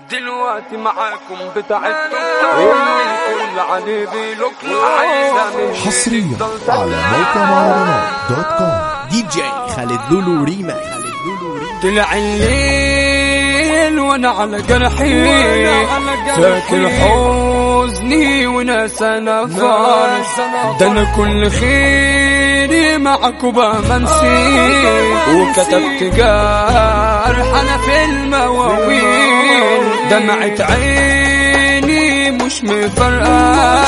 دلوقتي معاكم بتاعتكم الكل عليه بيلوك. عايزة من حصريا على موقع مهرجانات دوت كوم. دي جي خالد لولو ريما خالد لولو ريما طلع الليل وأنا على جرحي. فاكر حزني وناس أنا فار ده أنا كل خيري معك وبمنسي وكتبت جرح أنا في المواويل. دمعت عيني مش مفرقة.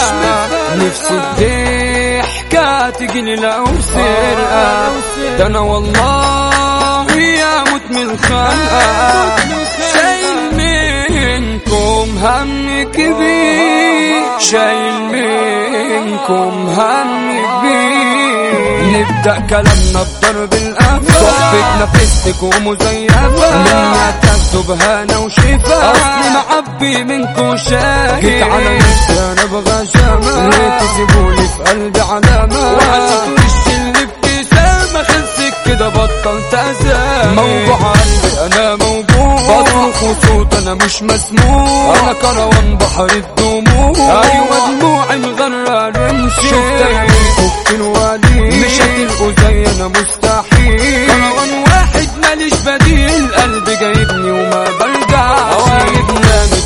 نفسي الضحكة تجيني لو سرقة ده أنا والله يا موت من الخنقة شايل منكم هم كبير. شايل منكم هم كبير. نبدأ كلامنا بضرب الأنف صحبتنا فيستك ومزيفة مني تكتب هنا وشفا أصلي معبي منكم شايل جيت على نفسي أنا أبغى شمال ليه تسيبولي في قلبي علامة؟ وحسيت كده بطلت أزال موجوع قلبي أنا موجوع بصرخ وصوت أنا مش مسموع. أنا كروان بحر الدموع. أيوة دموعي مغرة رمشي شفت عينيكوا الوالي مش هتلقوا زي أنا مستحيل. كروان واحد ماليش بديل. قلبي جايبني وما قواعد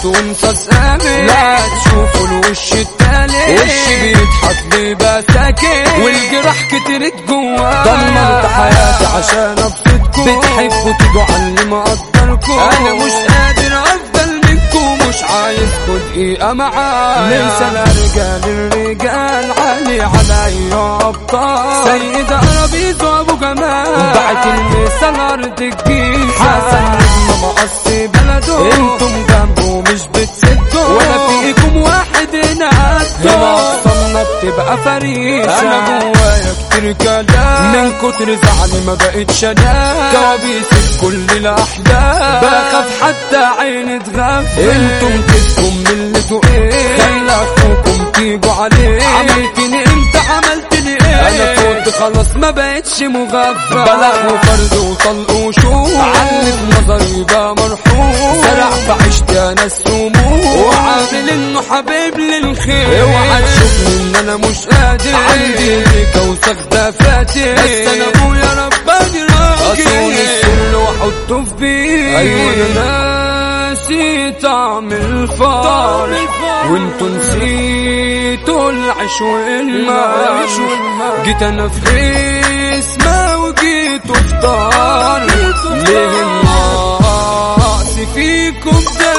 نامت وانصاص قامت لا تشوفوا الوش التالت وشي بيضحك ليه بساكت والجراح كترت جوا. دمرت حياتي عشان ابسطكم بتحبوا تيجوا على اللي مقدركم أنا مش قادر افضل منكم مش عايزكوا دقيقة معايا. ننسى الرجال الرجال علي علي أبطال. سيد عربيز وأبو جمال. بعت المثال أرض الجيش حسن نجم مقصي بلده أنتم جنبه مش بتسدوا ولا فيكم واحد هنا قده هنا أصلا بتبقى فريسة أنا جوايا كتير كلام. من كتر زعلي ما بقتش أنام. كوابيس كل الاحلام بخاف حتى عيني تغفل أنتم كسكم من اللي إيه. خلى اخوكم تيجوا عليه. عملتني أنت عملتني إيه؟ أنا فوت خلاص ما بقتش مغفل بلغ وفرد وطلق وشوف علم نظري اوعى تشوفني ان أنا مش قادر. عندي ليك وسخ دفاتر. بس أنا ابويا رباني راجل اصون السل واحطه في بيت أيوه. أنا ناسي طعم الفار. وانتوا نسيتوا العيش والماء جيت أنا في اسمه وجيت افطار ليه النقص فيكم ده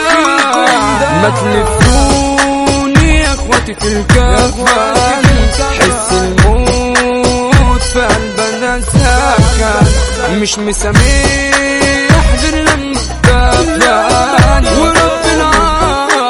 ما تلفوني في الكفة حس الموت في قلبنا سكن مش مسامح غير لما اتدفن وربنا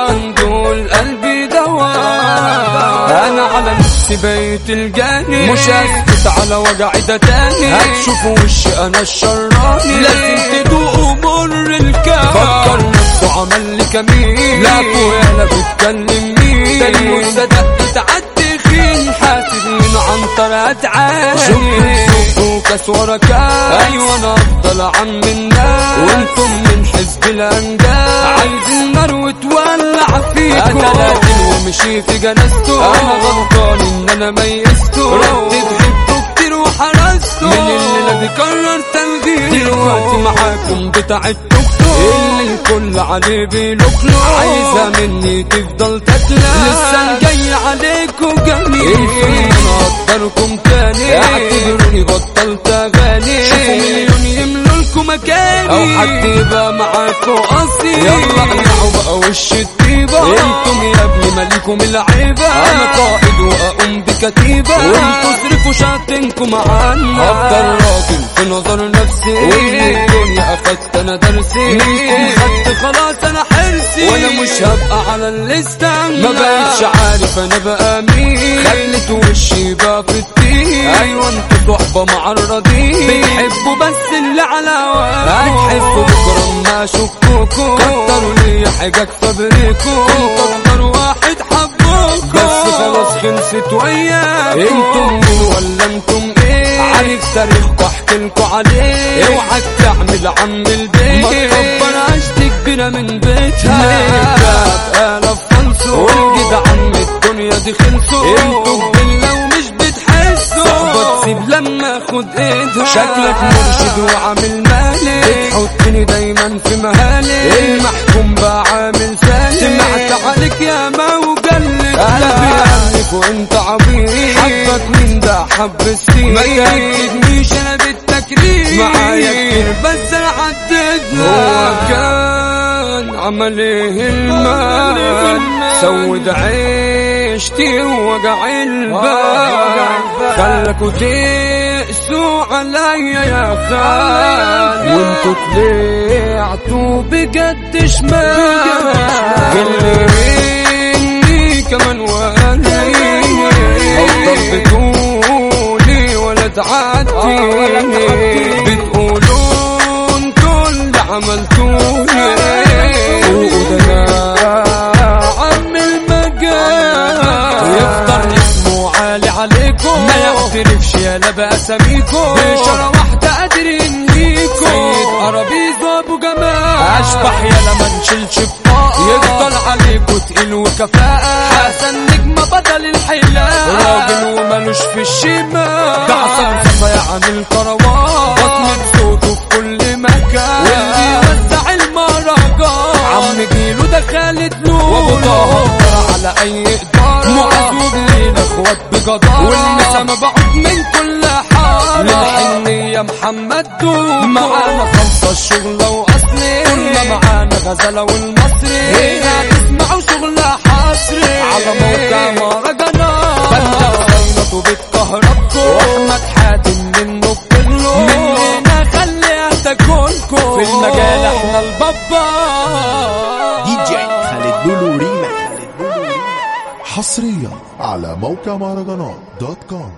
عنده القلب دواء أنا على نفسي بيت الجاني مش هسكت على وجعي ده تاني. هتشوفوا وشي أنا الشراني. لازم تدوقوا مر الكام فكر نفسه عمل لي كمين. لا ابويا لا بتكلم ده الموسى دقت عالتخين حاسس من عنطر أتعاني. شوف وكاس ورا كاس أيوه أنا أفضل عم الناس وأنتم من حزب الأنداد. عايزين نار وتولع فيكم. قتلاتين ومشي في جنازته أنا غلطان إن أنا ميزته ردت غبته كتير وحرسته من الليلة دي قرر تنغير دلوقتي معاكم بتاع التوك اللي الكل عليه بيلوكلو عايزة مني تفضل تاكله لسه الجاي عليكم جميل أنا اقدركم تاني؟ اعتبروني بطلت أغاني. شوفوا مليون يملوا لكم مكاني. أو حد يبقى معاكم اصيل يلا قلعوا بقى وش الطيبة. أنتم يا ابني مالكم العيبه أنا قائد وأقوم بكتيبة. وانتوا اصرفوا شاتنكم عنا. أفضل راجل في نظر نفسي. ومن الدنيا اخدت أنا درسي. منكم خدت خلاص أنا حرسي. وأنا مش هبقى على الليسته ما بقتش عارف أنا بقى مين. خليت وشي بقى في التين أيوه أنتوا صحبة معرضين. بتحبوا بس اللي على هتحسوا بكرة ما أشوفكم. كتروا لي حاجة فبريكم كنت عايشة وياكم أنتم مين ولا أنتم إيه؟ عارف تاريخكم احكيلكوا عليه. إيه؟ أوعى تعمل عم البيت. ما تكبر عشت كبيرة من بيتها. آلاف خلصوا والجدعان الدنيا دي خلصوا أنتوا بالله ومش بتحسوا. صعبة تسيب لما اخد إيدها. شكلك مرشد وعامل مالك. بتحطني دايما في مهالك. المحكمة حب السين ما تأكدنيش أنا بالتكريم. معايا كتير. بس انا عددنا هو كان عمل إيه المال. سود عيشتي ووجع البال. خلكوا تقسوا عليا يا خال. وانتوا طلعتوا بجد شمال. اللي مني كمان ولا تعديني بتقولوا أنتوا اللي عملتوني وده عم المجال يختار اسمه عالي عليكم ما يعترفش يالا باساميكم بشرة واحدة قادر ينهيكم سيد قرابيز وابو جمال اشبح يالا ما نشيلش بطاقة يفضل عليكم تقيل وكفاءة حسن نجمة بدل الحلاقة راجل ومالوش في الشمال. ده صفا عن الكروان بصمة صوته في كل مكان. واللي يوزع المهرجان عم جيلو ده خالد نور. وابو طه على أي إدارة. معزوب لينا إخوات بجدارة والنسا مبعوث من كل حاره للحنية محمد دو معانا خمسة الشغلة واصلي كنا معانا غزلة والمصري هنا تسمعوا شغلة على موقع مهرجانات بلغ زينته بتكهربكم واحمد حاتم منه بتغلو مننا خليها تاكلكم في المجال إحنا البابا دي جي خالد لولو ريما حصريا على موقع مهرجانات دوت كوم.